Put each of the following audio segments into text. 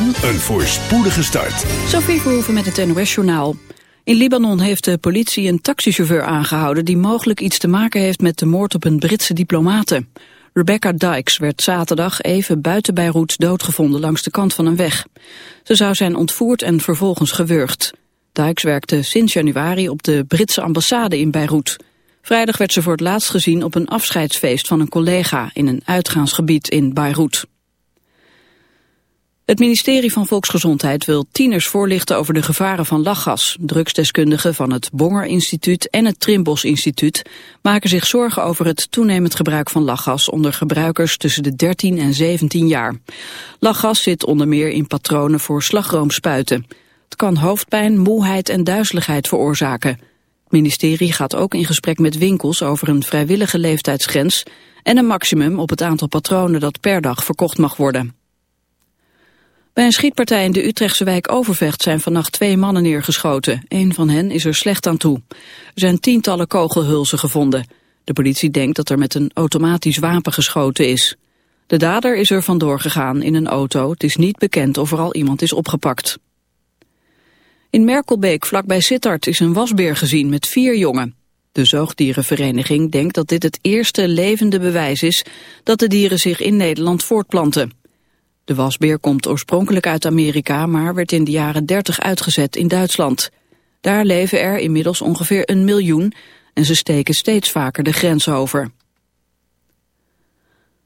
en een voorspoedige start. Sophie Verhoeven met het NOS-journaal. In Libanon heeft de politie een taxichauffeur aangehouden... die mogelijk iets te maken heeft met de moord op een Britse diplomate. Rebecca Dykes werd zaterdag even buiten Beirut doodgevonden langs de kant van een weg. Ze zou zijn ontvoerd en vervolgens gewurgd. Dykes werkte sinds januari op de Britse ambassade in Beirut. Vrijdag werd ze voor het laatst gezien op een afscheidsfeest van een collega in een uitgaansgebied in Beirut. Het ministerie van Volksgezondheid wil tieners voorlichten over de gevaren van lachgas. Drugsdeskundigen van het Bonger Instituut en het Trimbos Instituut maken zich zorgen over het toenemend gebruik van lachgas onder gebruikers tussen de 13 en 17 jaar. Lachgas zit onder meer in patronen voor slagroomspuiten. Het kan hoofdpijn, moeheid en duizeligheid veroorzaken. Het ministerie gaat ook in gesprek met winkels over een vrijwillige leeftijdsgrens en een maximum op het aantal patronen dat per dag verkocht mag worden. Bij een schietpartij in de Utrechtse wijk Overvecht zijn vannacht twee mannen neergeschoten. Een van hen is er slecht aan toe. Er zijn tientallen kogelhulzen gevonden. De politie denkt dat er met een automatisch wapen geschoten is. De dader is er vandoor gegaan in een auto. Het is niet bekend of er al iemand is opgepakt. In Merkelbeek, vlakbij Sittard, is een wasbeer gezien met vier jongen. De zoogdierenvereniging denkt dat dit het eerste levende bewijs is... dat de dieren zich in Nederland voortplanten. De wasbeer komt oorspronkelijk uit Amerika, maar werd in de jaren 30 uitgezet in Duitsland. Daar leven er inmiddels ongeveer een miljoen en ze steken steeds vaker de grens over.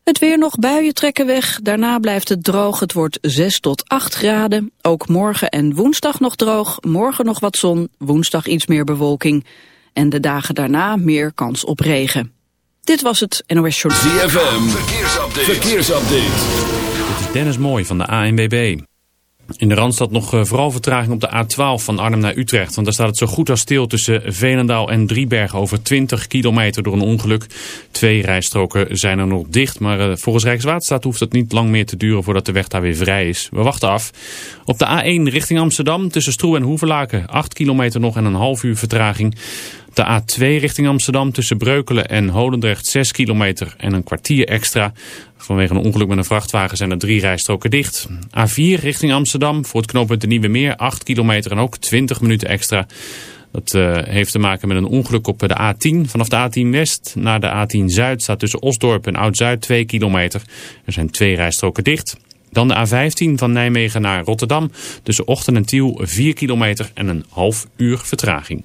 Het weer nog, buien trekken weg, daarna blijft het droog. Het wordt 6 tot 8 graden. Ook morgen en woensdag nog droog, morgen nog wat zon, woensdag iets meer bewolking. En de dagen daarna meer kans op regen. Dit was het NOS Short. ZFM, verkeersupdate. verkeersupdate. Dennis Mooi van de ANBB. In de Randstad nog eh, vooral vertraging op de A12 van Arnhem naar Utrecht. Want daar staat het zo goed als stil tussen Veenendaal en Driebergen over 20 kilometer door een ongeluk. Twee rijstroken zijn er nog dicht, maar eh, volgens Rijkswaterstaat hoeft het niet lang meer te duren voordat de weg daar weer vrij is. We wachten af. Op de A1 richting Amsterdam tussen Stroe en Hoevelaken 8 kilometer nog en een half uur vertraging. De A2 richting Amsterdam tussen Breukelen en Holendrecht 6 kilometer en een kwartier extra. Vanwege een ongeluk met een vrachtwagen zijn er drie rijstroken dicht. A4 richting Amsterdam voor het knooppunt de Nieuwe Meer 8 kilometer en ook 20 minuten extra. Dat uh, heeft te maken met een ongeluk op de A10. Vanaf de A10 West naar de A10 Zuid staat tussen Osdorp en Oud-Zuid 2 kilometer. Er zijn twee rijstroken dicht. Dan de A15 van Nijmegen naar Rotterdam. Tussen Ochten en Tiel 4 kilometer en een half uur vertraging.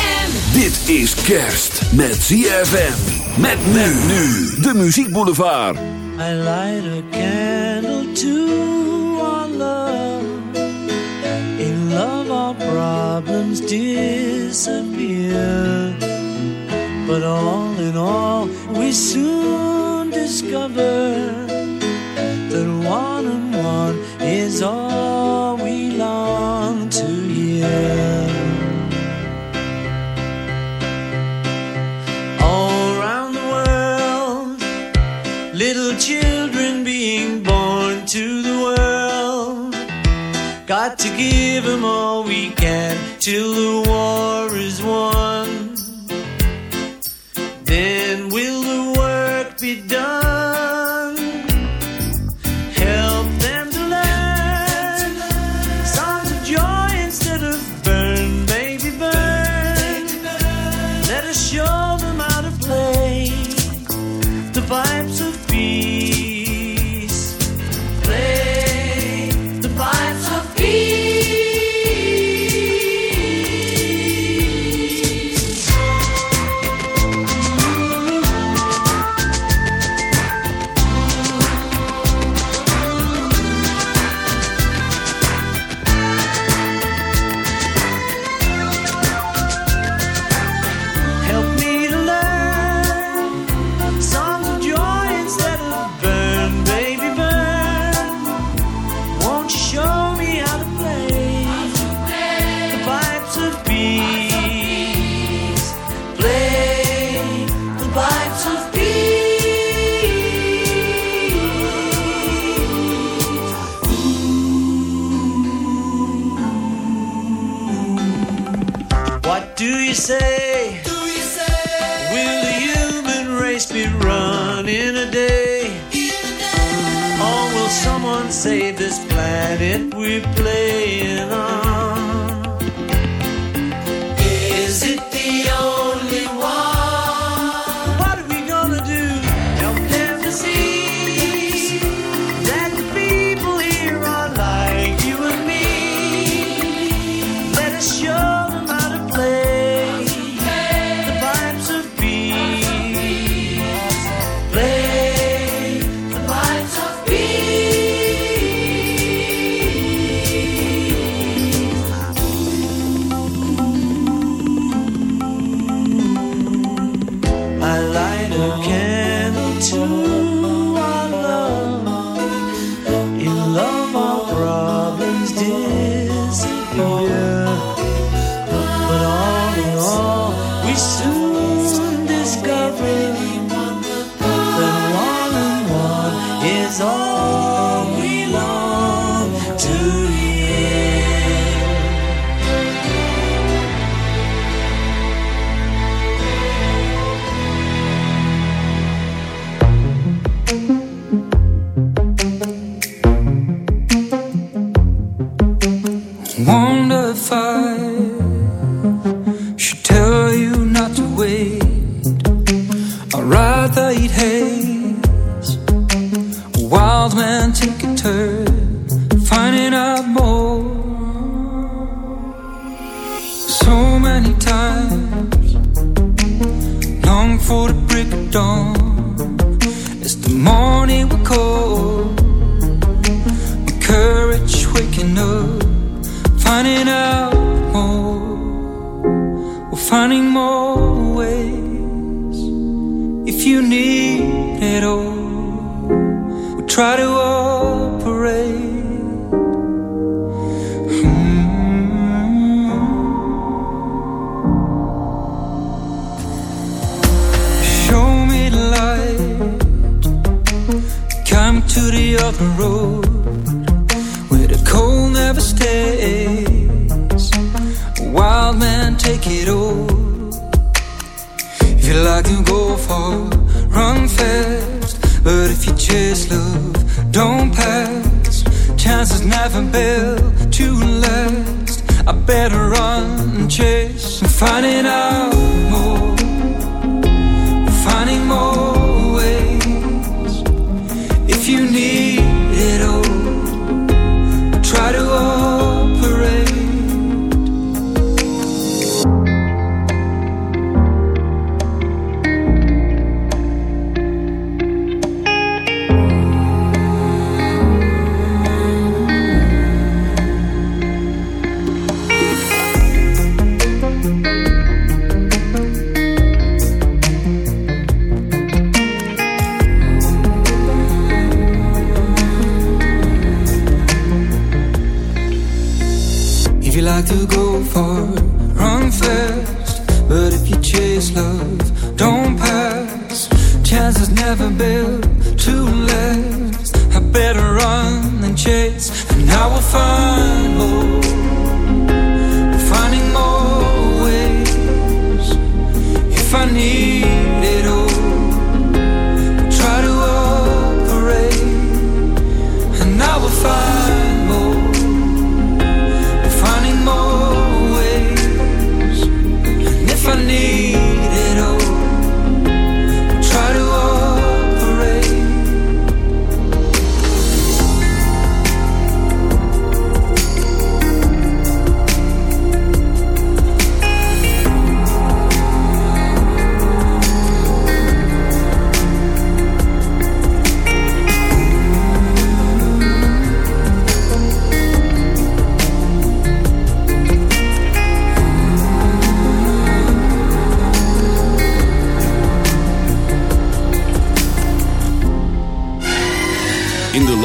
Dit is kerst met ZFM. Met men nu. De Muziek Boulevard. I light a candle to our love. In love, our problems disappear. But all in all, we soon discover that one and one is all we long to hear. To the world. Got to give them all we can till the war is won. save this planet we're playing on. like to go far, run fast. But if you chase love, don't pass. Chances never build to last. I better run than chase, and I will find more. Finding more ways if I need it all. Try to operate, and I will find.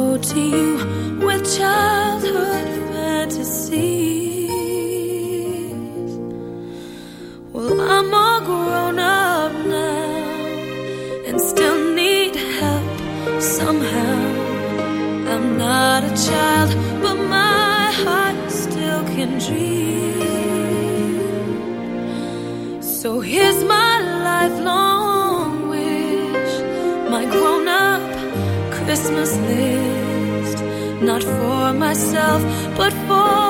to you with childhood fantasies. Well, I'm all grown up now and still need help somehow. I'm not a child, but my heart still can dream. So here's my lifelong wish, my grown up. Christmas list not for myself, but for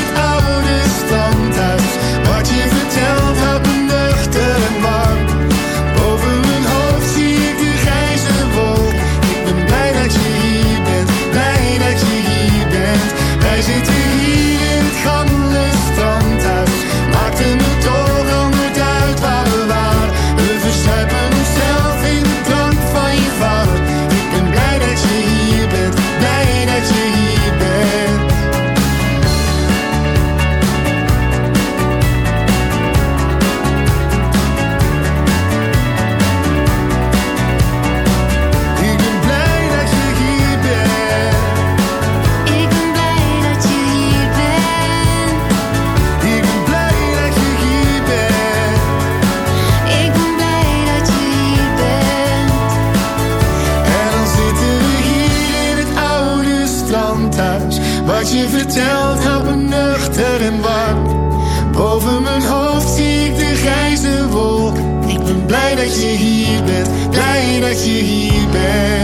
baby.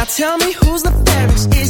Now tell me who's the fairest? Is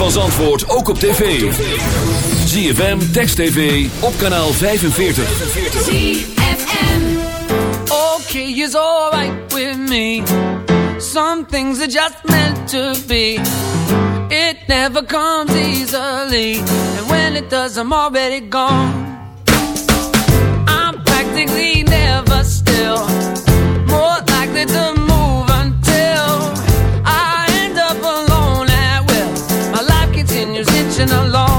van Zandvoort ook op tv. ZFM, Text TV, op kanaal 45. ZFM Okay, alright with me. Some things are just meant to be. It never comes easily. And when it does, I'm already gone. I'm practically never still. More like the In the long.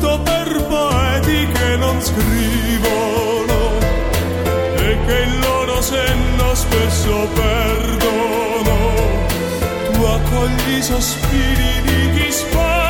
giusto per poeti che non scrivono e che il loro senno spesso perdono. Tu accogli i sospiri di chi spara.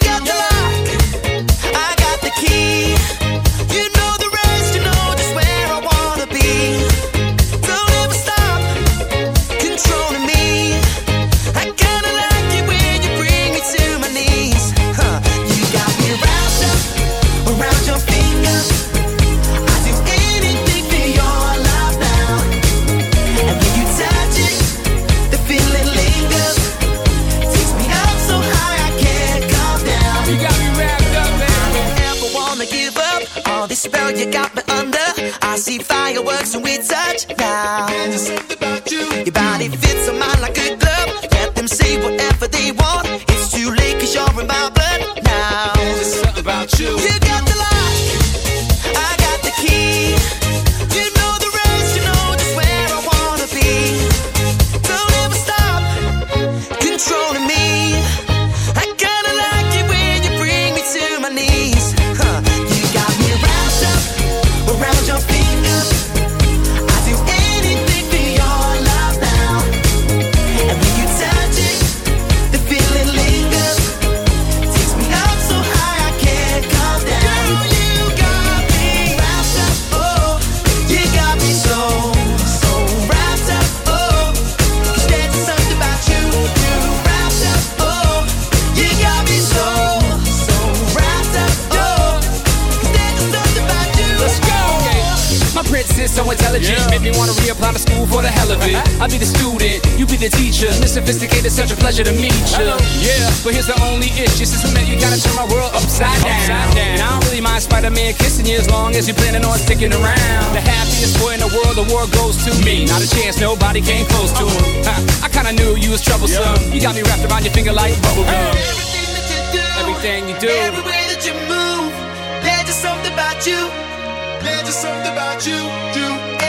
nobody came close to him. I, I kinda knew you was troublesome. Yeah. You got me wrapped around your finger like bubblegum. Everything that you do, everything you do, every way that you move, there's just something about you. There's just something about you, do.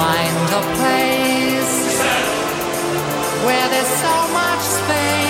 find a place where there's so much space.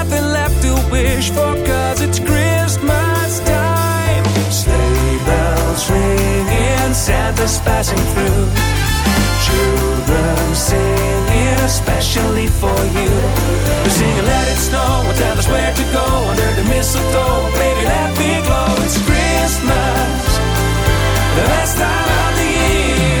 wish for, cause it's Christmas time. Sleigh bells ringing, Santa's passing through. Children singing, especially for you. They're singing, let it snow, and tell us where to go under the mistletoe. Baby, let me glow, it's Christmas, the best time of the year.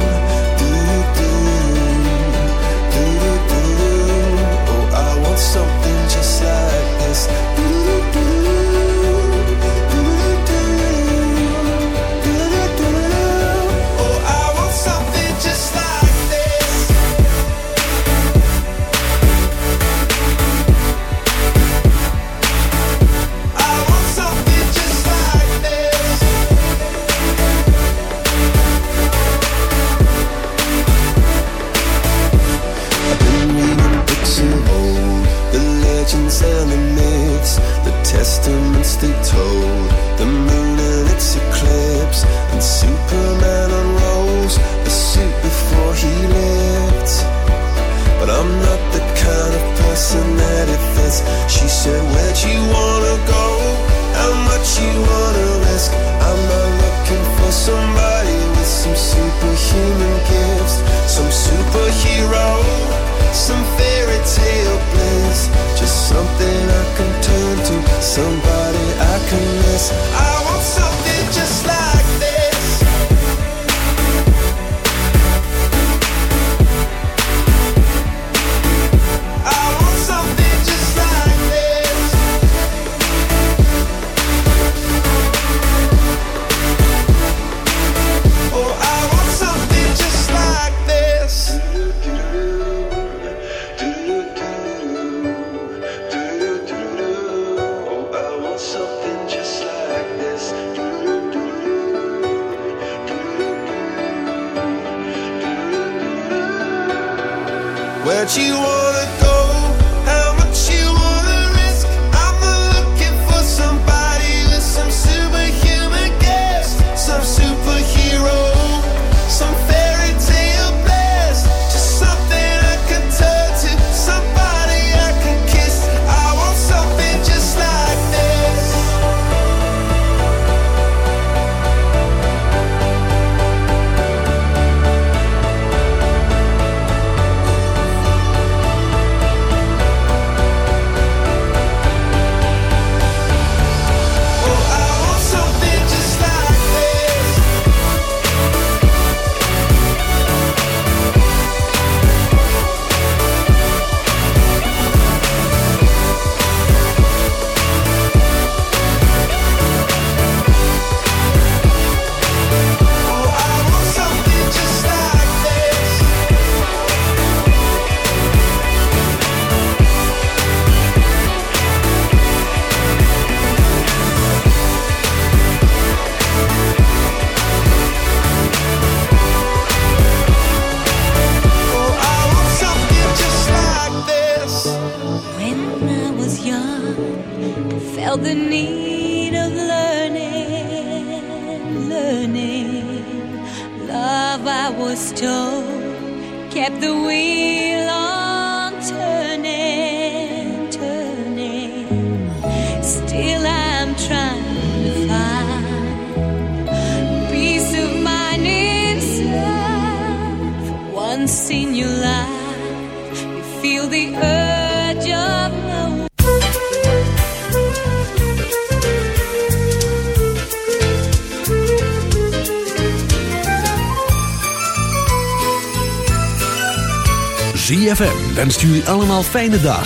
Stuur u allemaal fijne dag.